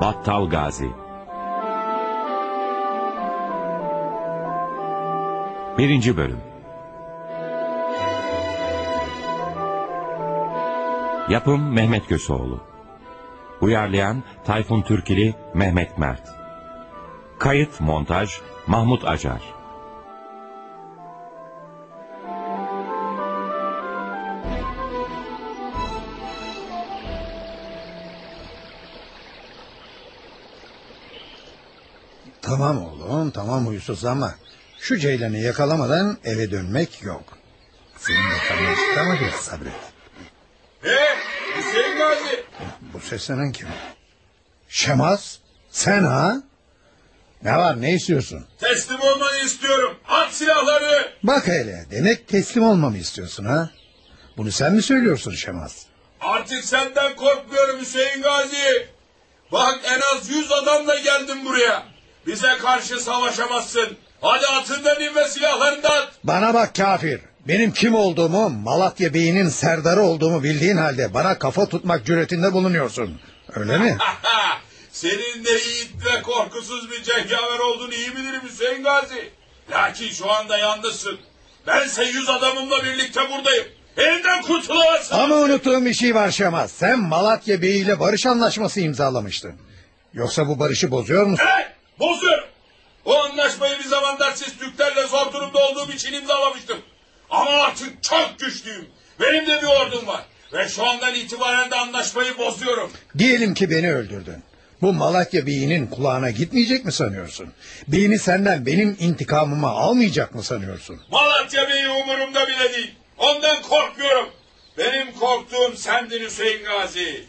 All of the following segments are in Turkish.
Battal Gazi. Birinci Bölüm. Yapım Mehmet Köseoğlu. Uyarlayan Tayfun Türkili Mehmet Mert. Kayıt Montaj Mahmut Acar Tamam oğlum tamam huysuz ama şu ceylanı yakalamadan eve dönmek yok. Senin de karnın çıktı ama biraz sabret. Hey Hüseyin Gazi. Bu seslenen kim? Şemaz sen ha? Ne var ne istiyorsun? Teslim olmanı istiyorum. At silahları. Bak hele demek teslim olmamı istiyorsun ha? Bunu sen mi söylüyorsun Şemaz? Artık senden korkmuyorum Hüseyin Gazi. Bak en az yüz adamla geldim buraya. Bize karşı savaşamazsın. Hadi atından in ve silahlarını at. Bana bak kafir. Benim kim olduğumu Malatya Bey'inin serdarı olduğumu bildiğin halde bana kafa tutmak cüretinde bulunuyorsun. Öyle mi? Senin de yiğit ve korkusuz bir cengaver olduğunu iyi bilirim Hüseyin Gazi. Lakin şu anda yalnızsın. Bense yüz adamımla birlikte buradayım. Elimden kurtulamazsın. Ama unuttuğum bir şey var Şemaz. Sen Malatya Bey ile barış anlaşması imzalamıştın. Yoksa bu barışı bozuyor musun? Evet, bozuyorum. O anlaşmayı bir zamanlar siz Türklerle zor durumda olduğum için imzalamıştım. Ama artık çok güçlüyüm. Benim de bir ordum var. Ve şu andan itibaren de anlaşmayı bozuyorum. Diyelim ki beni öldürdün. Bu Malatya Bey'inin kulağına gitmeyecek mi sanıyorsun? Beyni senden benim intikamımı almayacak mı sanıyorsun? Malatya Bey'i umurumda bile değil. Ondan korkmuyorum. Benim korktuğum sendin Hüseyin Gazi.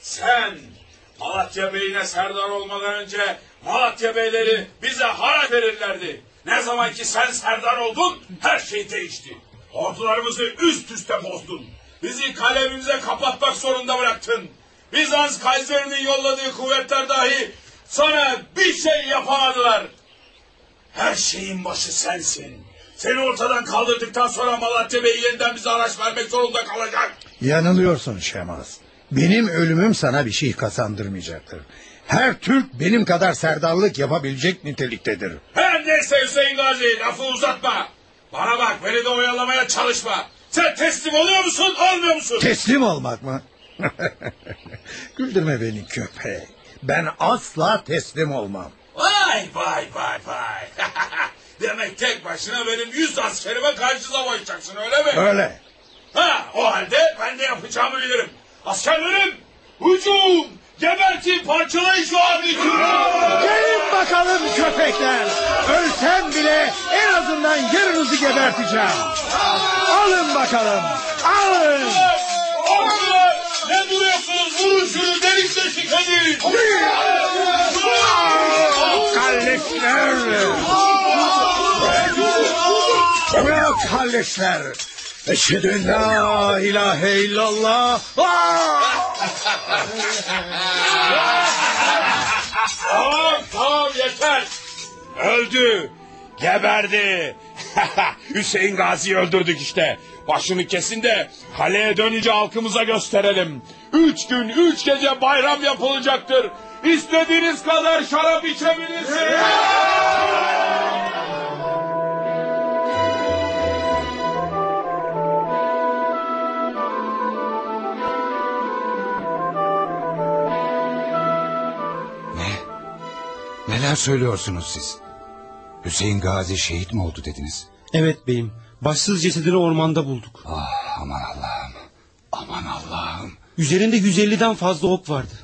Sen Malatya Bey'ine serdar olmadan önce Malatya Beyleri bize haraç verirlerdi. Ne zaman ki sen serdar oldun her şey değişti. Ordularımızı üst üste bozdun. Bizi kalemimize kapatmak zorunda bıraktın. Bizans Kayseri'nin yolladığı kuvvetler dahi sana bir şey yapamadılar. Her şeyin başı sensin. Seni ortadan kaldırdıktan sonra Malatya Bey yeniden bize araç vermek zorunda kalacak. Yanılıyorsun Şemaz. Benim ölümüm sana bir şey kazandırmayacaktır. Her Türk benim kadar serdarlık yapabilecek niteliktedir. Her neyse Hüseyin Gazi lafı uzatma. Bana bak beni de oyalamaya çalışma. Sen teslim oluyor musun olmuyor musun? Teslim olmak mı? Güldürme beni köpek. Ben asla teslim olmam. Vay vay vay vay. Demek tek başına benim yüz askerime karşı savaşacaksın öyle mi? Öyle. Ha, o halde ben de yapacağımı bilirim. Askerlerim hücum gebertin parçalayın şu an Gelin bakalım köpekler. Ölsem bile en azından yarınızı geberteceğim. Alın bakalım. Alın. Ordular ne duruyorsunuz vurun şunu delik deşik. Kalleşler. Bırak kalleşler. Eşhedü la ilahe illallah. Tamam tamam yeter. Öldü. Geberdi. Hüseyin Gazi'yi öldürdük işte. Başını kesin de kaleye dönünce halkımıza gösterelim. Üç gün üç gece bayram yapılacaktır. İstediğiniz kadar şarap içebilirsiniz. Neler söylüyorsunuz siz? Hüseyin Gazi şehit mi oldu dediniz? Evet beyim. Başsız cesedini ormanda bulduk. Ah aman Allah'ım. Aman Allah'ım. Üzerinde 150'den fazla ok vardı.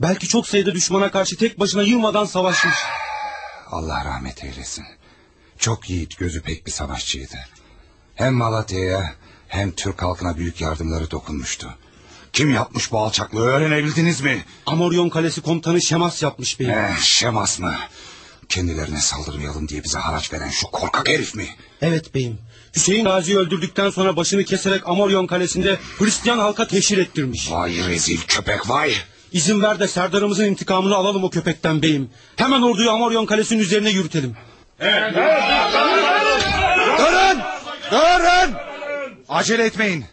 Belki çok sayıda düşmana karşı tek başına yılmadan savaşmış. Allah rahmet eylesin. Çok yiğit gözü pek bir savaşçıydı. Hem Malatya'ya hem Türk halkına büyük yardımları dokunmuştu. Kim yapmış bu alçaklığı öğrenebildiniz mi? Amoryon Kalesi komutanı Şemas yapmış beyim. Eh, Şemas mı? Kendilerine saldırmayalım diye bize haraç veren şu korkak herif mi? Evet beyim. Hüseyin Gazi'yi öldürdükten sonra başını keserek Amoryon Kalesi'nde Hristiyan halka teşhir ettirmiş. Vay rezil köpek vay. İzin ver de Serdar'ımızın intikamını alalım o köpekten beyim. Hemen orduyu Amoryon Kalesi'nin üzerine yürütelim. Durun! Durun! Acele etmeyin.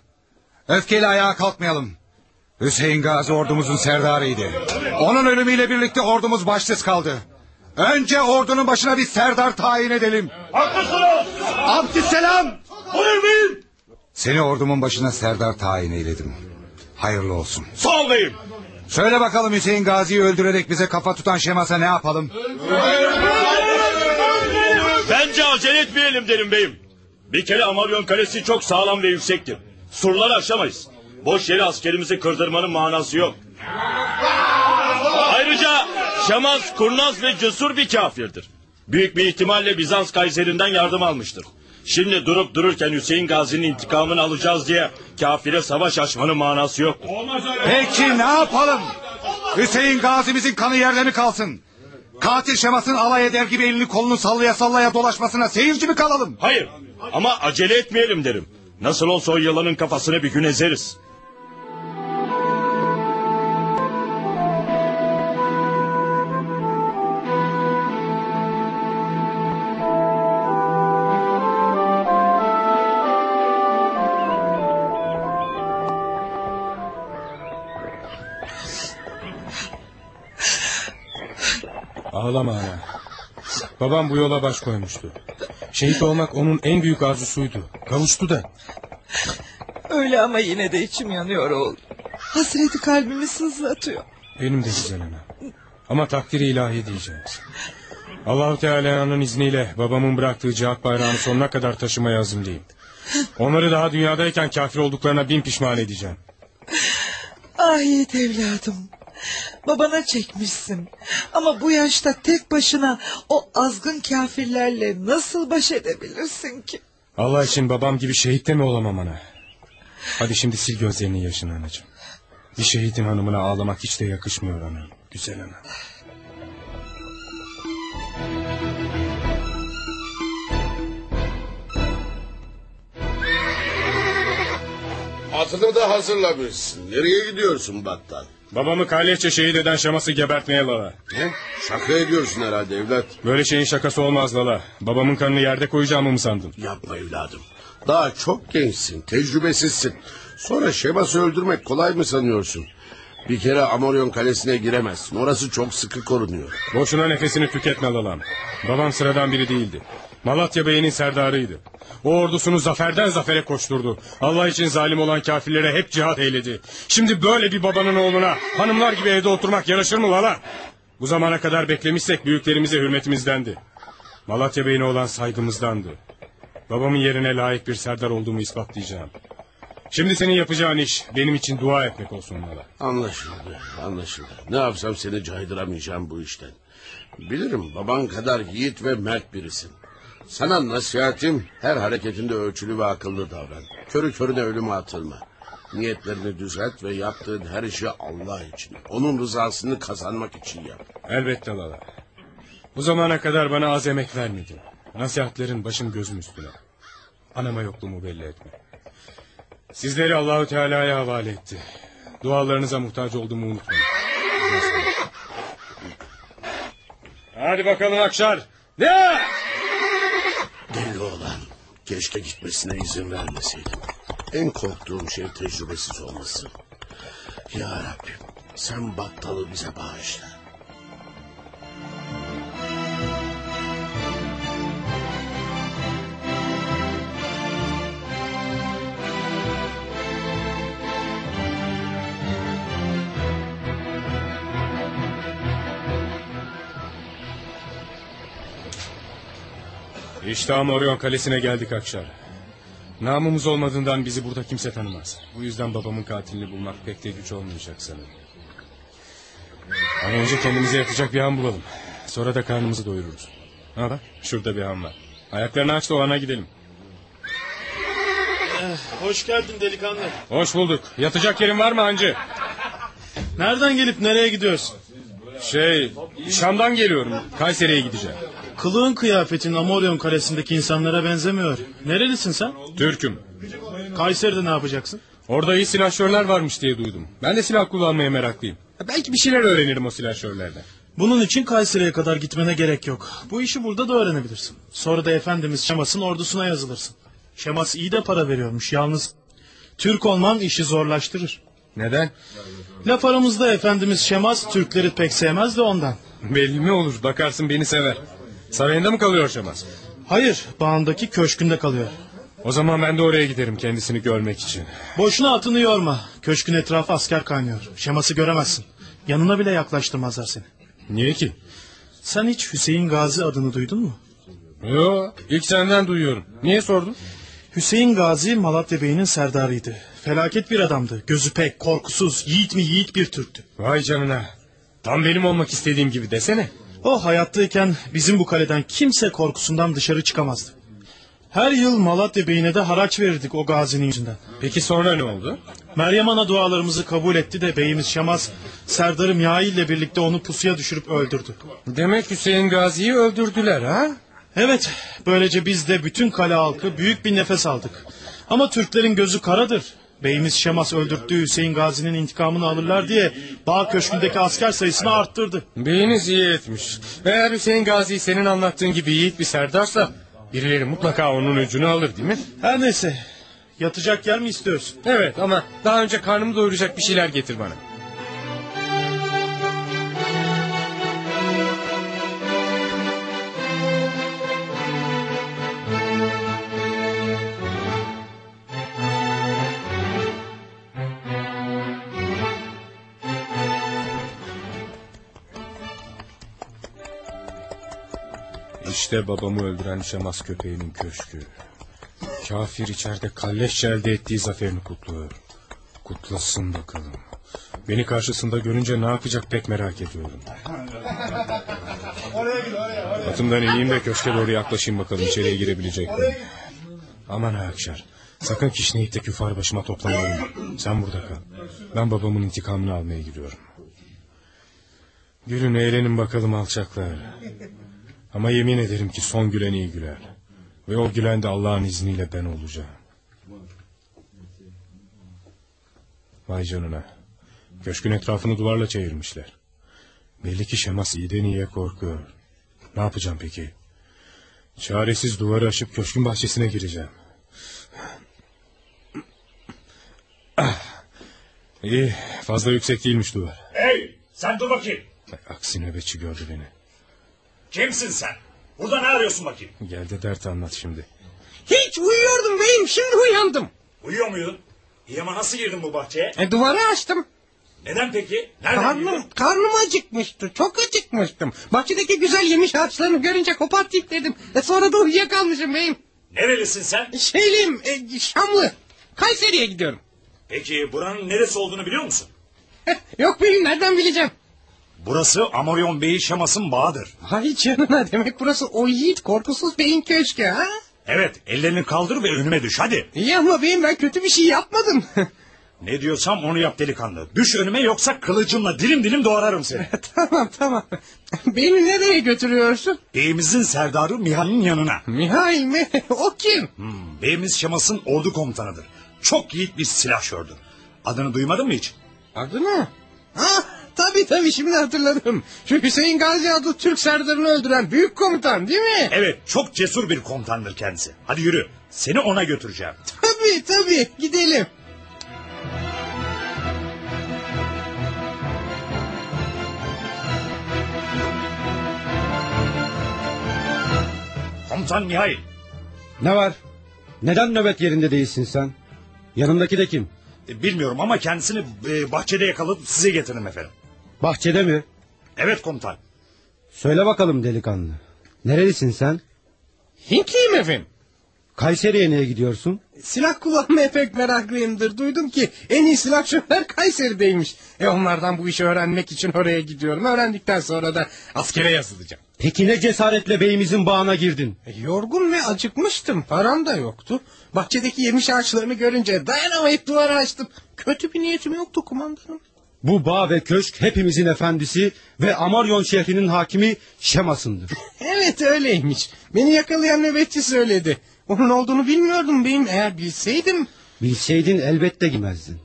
Öfkeyle ayağa kalkmayalım. Hüseyin Gazi ordumuzun serdarıydı. Onun ölümüyle birlikte ordumuz başsız kaldı. Önce ordunun başına bir serdar tayin edelim. Haklısınız. Abdüsselam. Buyur beyim. Seni ordumun başına serdar tayin eyledim. Hayırlı olsun. Sağ ol beyim. Söyle bakalım Hüseyin Gazi'yi öldürerek bize kafa tutan Şemas'a ne yapalım? Bence acele etmeyelim derim beyim. Bir kere Amaryon Kalesi çok sağlam ve yüksektir. Surları aşamayız. Boş yere askerimizi kırdırmanın manası yok. Ayrıca Şamaz kurnaz ve cesur bir kafirdir. Büyük bir ihtimalle Bizans Kayseri'nden yardım almıştır. Şimdi durup dururken Hüseyin Gazi'nin intikamını alacağız diye kafire savaş açmanın manası yoktur. Peki ne yapalım? Hüseyin Gazi'mizin kanı yerde mi kalsın? Katil Şemas'ın alay eder gibi elini kolunu sallaya sallaya dolaşmasına seyirci mi kalalım? Hayır ama acele etmeyelim derim. Nasıl olsa o yılanın kafasını bir gün ezeriz. Ağlama ana. Babam bu yola baş koymuştu. Şehit olmak onun en büyük arzusuydu. Kavuştu da. Öyle ama yine de içim yanıyor oğlum. Hasreti kalbimi sızlatıyor. Benim de güzel ana. Ama takdiri ilahi diyeceğiz. Allahu Teala'nın izniyle babamın bıraktığı cihat bayrağını sonuna kadar taşımaya azimliyim. Onları daha dünyadayken kafir olduklarına bin pişman edeceğim. Ah Yiğit evladım. Babana çekmişsin. Ama bu yaşta tek başına o azgın kafirlerle nasıl baş edebilirsin ki? Allah için babam gibi şehit de mi olamam ana? Hadi şimdi sil gözlerinin yaşını anacığım. Bir şehitin hanımına ağlamak hiç de yakışmıyor ana. Güzel ana. Atını da hazırlamışsın. Nereye gidiyorsun Battal? Babamı kalleşçe şehit eden Şamas'ı gebertmeye Lala. Ne? Şaka ediyorsun herhalde evlat. Böyle şeyin şakası olmaz Lala. Babamın kanını yerde koyacağımı mı sandın? Yapma evladım. Daha çok gençsin, tecrübesizsin. Sonra Şebas'ı öldürmek kolay mı sanıyorsun? Bir kere Amoryon kalesine giremezsin. Orası çok sıkı korunuyor. Boşuna nefesini tüketme Lalam. Babam sıradan biri değildi. Malatya Bey'inin serdarıydı. O ordusunu zaferden zafere koşturdu. Allah için zalim olan kafirlere hep cihat eyledi. Şimdi böyle bir babanın oğluna hanımlar gibi evde oturmak yaraşır mı Lala? Bu zamana kadar beklemişsek büyüklerimize hürmetimizdendi. Malatya Bey'ine olan saygımızdandı. Babamın yerine layık bir serdar olduğumu ispatlayacağım. Şimdi senin yapacağın iş benim için dua etmek olsun Lala. Anlaşıldı, anlaşıldı. Ne yapsam seni caydıramayacağım bu işten. Bilirim baban kadar yiğit ve mert birisin. Sana nasihatim her hareketinde ölçülü ve akıllı davran. Körü körüne ölüme atılma. Niyetlerini düzelt ve yaptığın her işi Allah için, onun rızasını kazanmak için yap. Elbette Lala. Bu zamana kadar bana az emek vermedin. Nasihatlerin başım gözüm üstüne. Anama yokluğumu belli etme. Sizleri Allahü Teala'ya havale etti. Dualarınıza muhtaç olduğumu unutmayın. Hadi bakalım Akşar. Ne? Keşke gitmesine izin vermeseydim. En korktuğum şey tecrübesiz olması. Ya Rabbim, sen battalı bize bağışla. İşte Amoryon Kalesi'ne geldik Akşar. Namımız olmadığından bizi burada kimse tanımaz. Bu yüzden babamın katilini bulmak pek de güç olmayacak sanırım. Ama önce kendimize yatacak bir han bulalım. Sonra da karnımızı doyururuz. Ha bak şurada bir han var. Ayaklarını aç da o hana gidelim. Hoş geldin delikanlı. Hoş bulduk. Yatacak yerin var mı hancı? Nereden gelip nereye gidiyorsun? Şey, Şam'dan geliyorum. Kayseri'ye gideceğim. Kılığın kıyafetin Amoryon Kalesi'ndeki insanlara benzemiyor. Nerelisin sen? Türk'üm. Kayseri'de ne yapacaksın? Orada iyi silahşörler varmış diye duydum. Ben de silah kullanmaya meraklıyım. Belki bir şeyler öğrenirim o silahşörlerden. Bunun için Kayseri'ye kadar gitmene gerek yok. Bu işi burada da öğrenebilirsin. Sonra da Efendimiz Şemas'ın ordusuna yazılırsın. Şemas iyi de para veriyormuş yalnız. Türk olman işi zorlaştırır. Neden? Laf aramızda Efendimiz Şemas Türkleri pek sevmez de ondan. Belli mi olur bakarsın beni sever. Sarayında mı kalıyor Şemas? Hayır bağındaki köşkünde kalıyor. O zaman ben de oraya giderim kendisini görmek için. Boşuna atını yorma. Köşkün etrafı asker kaynıyor. Şemas'ı göremezsin. Yanına bile yaklaştırmazlar seni. Niye ki? Sen hiç Hüseyin Gazi adını duydun mu? Yo, ilk senden duyuyorum. Niye sordun? Hüseyin Gazi Malatya Bey'inin serdarıydı. Felaket bir adamdı. Gözü pek, korkusuz, yiğit mi yiğit bir Türktü. Vay canına. Tam benim olmak istediğim gibi desene. O hayattayken bizim bu kaleden kimse korkusundan dışarı çıkamazdı. Her yıl Malatya Bey'ine de haraç verirdik o gazinin yüzünden. Peki sonra ne oldu? Meryem Ana dualarımızı kabul etti de beyimiz Şamaz Serdar'ı Mihail ile birlikte onu pusuya düşürüp öldürdü. Demek Hüseyin Gazi'yi öldürdüler ha? Evet, böylece biz de bütün kale halkı büyük bir nefes aldık. Ama Türklerin gözü karadır. Beyimiz Şemas öldürttüğü Hüseyin Gazi'nin intikamını alırlar diye Bağ Köşkü'ndeki asker sayısını arttırdı. Beyiniz iyi etmiş. Eğer Hüseyin Gazi senin anlattığın gibi yiğit bir serdarsa... ...birileri mutlaka onun öcünü alır değil mi? Her neyse, yatacak yer mi istiyorsun? Evet ama daha önce karnımı doyuracak bir şeyler getir bana. İşte babamı öldüren Şemas köpeğinin köşkü. Kafir içeride kalleşçe elde ettiği zaferini kutluyor. Kutlasın bakalım. Beni karşısında görünce ne yapacak pek merak ediyorum. Atımdan ineyim de köşke doğru yaklaşayım bakalım içeriye girebilecek mi? Aman Akşar. Sakın kişneyip de küfar başıma toplamayın. Sen burada kal. Ben babamın intikamını almaya gidiyorum. Gülün eğlenin bakalım alçaklar. Ama yemin ederim ki son gülen iyi güler. Ve o gülen de Allah'ın izniyle ben olacağım. Vay canına. Köşkün etrafını duvarla çevirmişler. Belli ki Şemas iyiden iyiye korkuyor. Ne yapacağım peki? Çaresiz duvarı aşıp köşkün bahçesine gireceğim. Ah. İyi fazla yüksek değilmiş duvar. Hey sen dur bakayım. Aksi nöbetçi gördü beni. Kimsin sen? Burada ne arıyorsun bakayım? Gel de dert anlat şimdi. Hiç uyuyordum beyim şimdi uyandım. Uyuyor muydun? İyi ama nasıl girdin bu bahçeye? E, duvarı açtım. Neden peki? Nereden Karnım, girdin? karnım acıkmıştı. Çok acıkmıştım. Bahçedeki güzel yemiş ağaçlarını görünce kopartayım dedim. E, sonra da uyuyakalmışım beyim. Nerelisin sen? Şeyliyim e, Şamlı. Kayseri'ye gidiyorum. Peki buranın neresi olduğunu biliyor musun? Eh, Yok beyim nereden bileceğim? Burası Amoryon Bey Şamas'ın bağıdır. Hay canına demek burası o yiğit korkusuz beyin köşkü ha? Evet ellerini kaldır ve önüme düş hadi. İyi ama beyim ben kötü bir şey yapmadım. Ne diyorsam onu yap delikanlı. Düş önüme yoksa kılıcımla dilim dilim doğrarım seni. tamam tamam. Beni nereye götürüyorsun? Beyimizin serdarı Mihal'in yanına. Mihail mi? O kim? Hmm, beyimiz Şamas'ın ordu komutanıdır. Çok yiğit bir silahşördür. Adını duymadın mı hiç? Adı mı? Ha, tabii tabii şimdi hatırladım. Şu Hüseyin Gazi adlı Türk serdarını öldüren büyük komutan değil mi? Evet çok cesur bir komutandır kendisi. Hadi yürü seni ona götüreceğim. Tabii tabii gidelim. Komutan Mihail. Ne var? Neden nöbet yerinde değilsin sen? Yanındaki de kim? E, Bilmiyorum ama kendisini e, bahçede yakalaıp size getirdim efendim. Bahçede mi? Evet komutan. Söyle bakalım delikanlı. Nerelisin sen? Hintliyim efendim. Kayseri'ye niye gidiyorsun? Silah kullanmaya pek meraklıyımdır. Duydum ki en iyi silahşörler Kayseri'deymiş. E onlardan bu işi öğrenmek için oraya gidiyorum. Öğrendikten sonra da askere yazılacağım. Peki ne cesaretle beyimizin bağına girdin? E, yorgun ve acıkmıştım. Param da yoktu. Bahçedeki yemiş ağaçlarını görünce dayanamayıp duvarı açtım. Kötü bir niyetim yoktu kumandanım. Bu bağ ve köşk hepimizin efendisi ve Amaryon şehrinin hakimi Şemas'ındır. Evet öyleymiş. Beni yakalayan nöbetçi söyledi. Onun olduğunu bilmiyordum beyim. Eğer bilseydim... Bilseydin elbette gimezdin.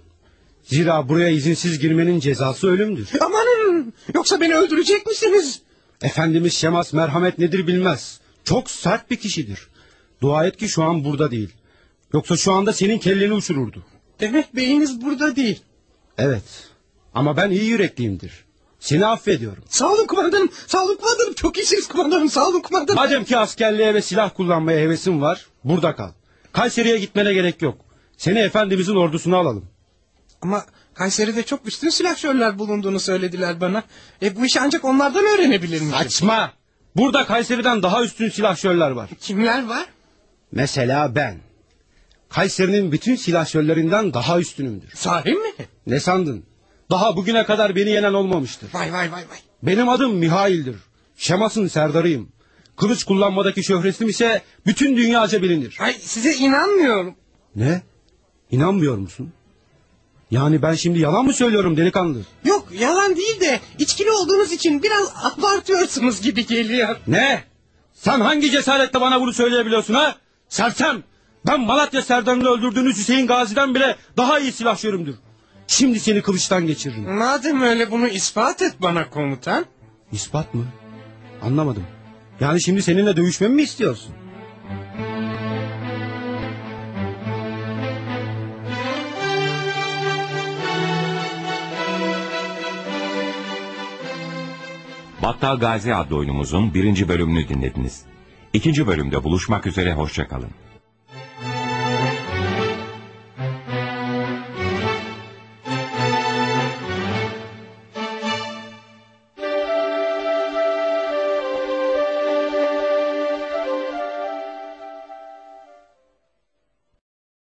Zira buraya izinsiz girmenin cezası ölümdür. Amanın yoksa beni öldürecek misiniz? Efendimiz Şemas merhamet nedir bilmez. Çok sert bir kişidir. Dua et ki şu an burada değil. Yoksa şu anda senin kelleni uçururdu. Demek beyiniz burada değil. Evet. Ama ben iyi yürekliyimdir. Seni affediyorum. Sağ olun kumandanım. Sağ olun kumandanım. Çok iyisiniz kumandanım. Sağ olun kumandanım. Madem ki askerliğe ve silah kullanmaya hevesin var, burada kal. Kayseri'ye gitmene gerek yok. Seni Efendimizin ordusuna alalım. Ama Kayseri'de çok üstün silahşörler bulunduğunu söylediler bana. E bu işi ancak onlardan öğrenebilir miyim? Saçma! Burada Kayseri'den daha üstün silahşörler var. Kimler var? Mesela ben. Kayseri'nin bütün silahşörlerinden daha üstünümdür. Sahi mi? Ne sandın? Daha bugüne kadar beni yenen olmamıştır. Vay vay vay vay. Benim adım Mihail'dir. Şemas'ın serdarıyım. Kılıç kullanmadaki şöhretim ise bütün dünyaca bilinir. Ay size inanmıyorum. Ne? İnanmıyor musun? Yani ben şimdi yalan mı söylüyorum delikanlı? Yok yalan değil de içkili olduğunuz için biraz abartıyorsunuz gibi geliyor. Ne? Sen hangi cesaretle bana bunu söyleyebiliyorsun ha? Sersem! Ben Malatya Serdar'ını öldürdüğünüz Hüseyin Gazi'den bile daha iyi silahşörümdür. Şimdi seni kılıçtan geçiririm. Madem öyle bunu ispat et bana komutan. İspat mı? Anlamadım. Yani şimdi seninle dövüşmemi mi istiyorsun? Battal Gazi adlı oyunumuzun birinci bölümünü dinlediniz. İkinci bölümde buluşmak üzere hoşçakalın.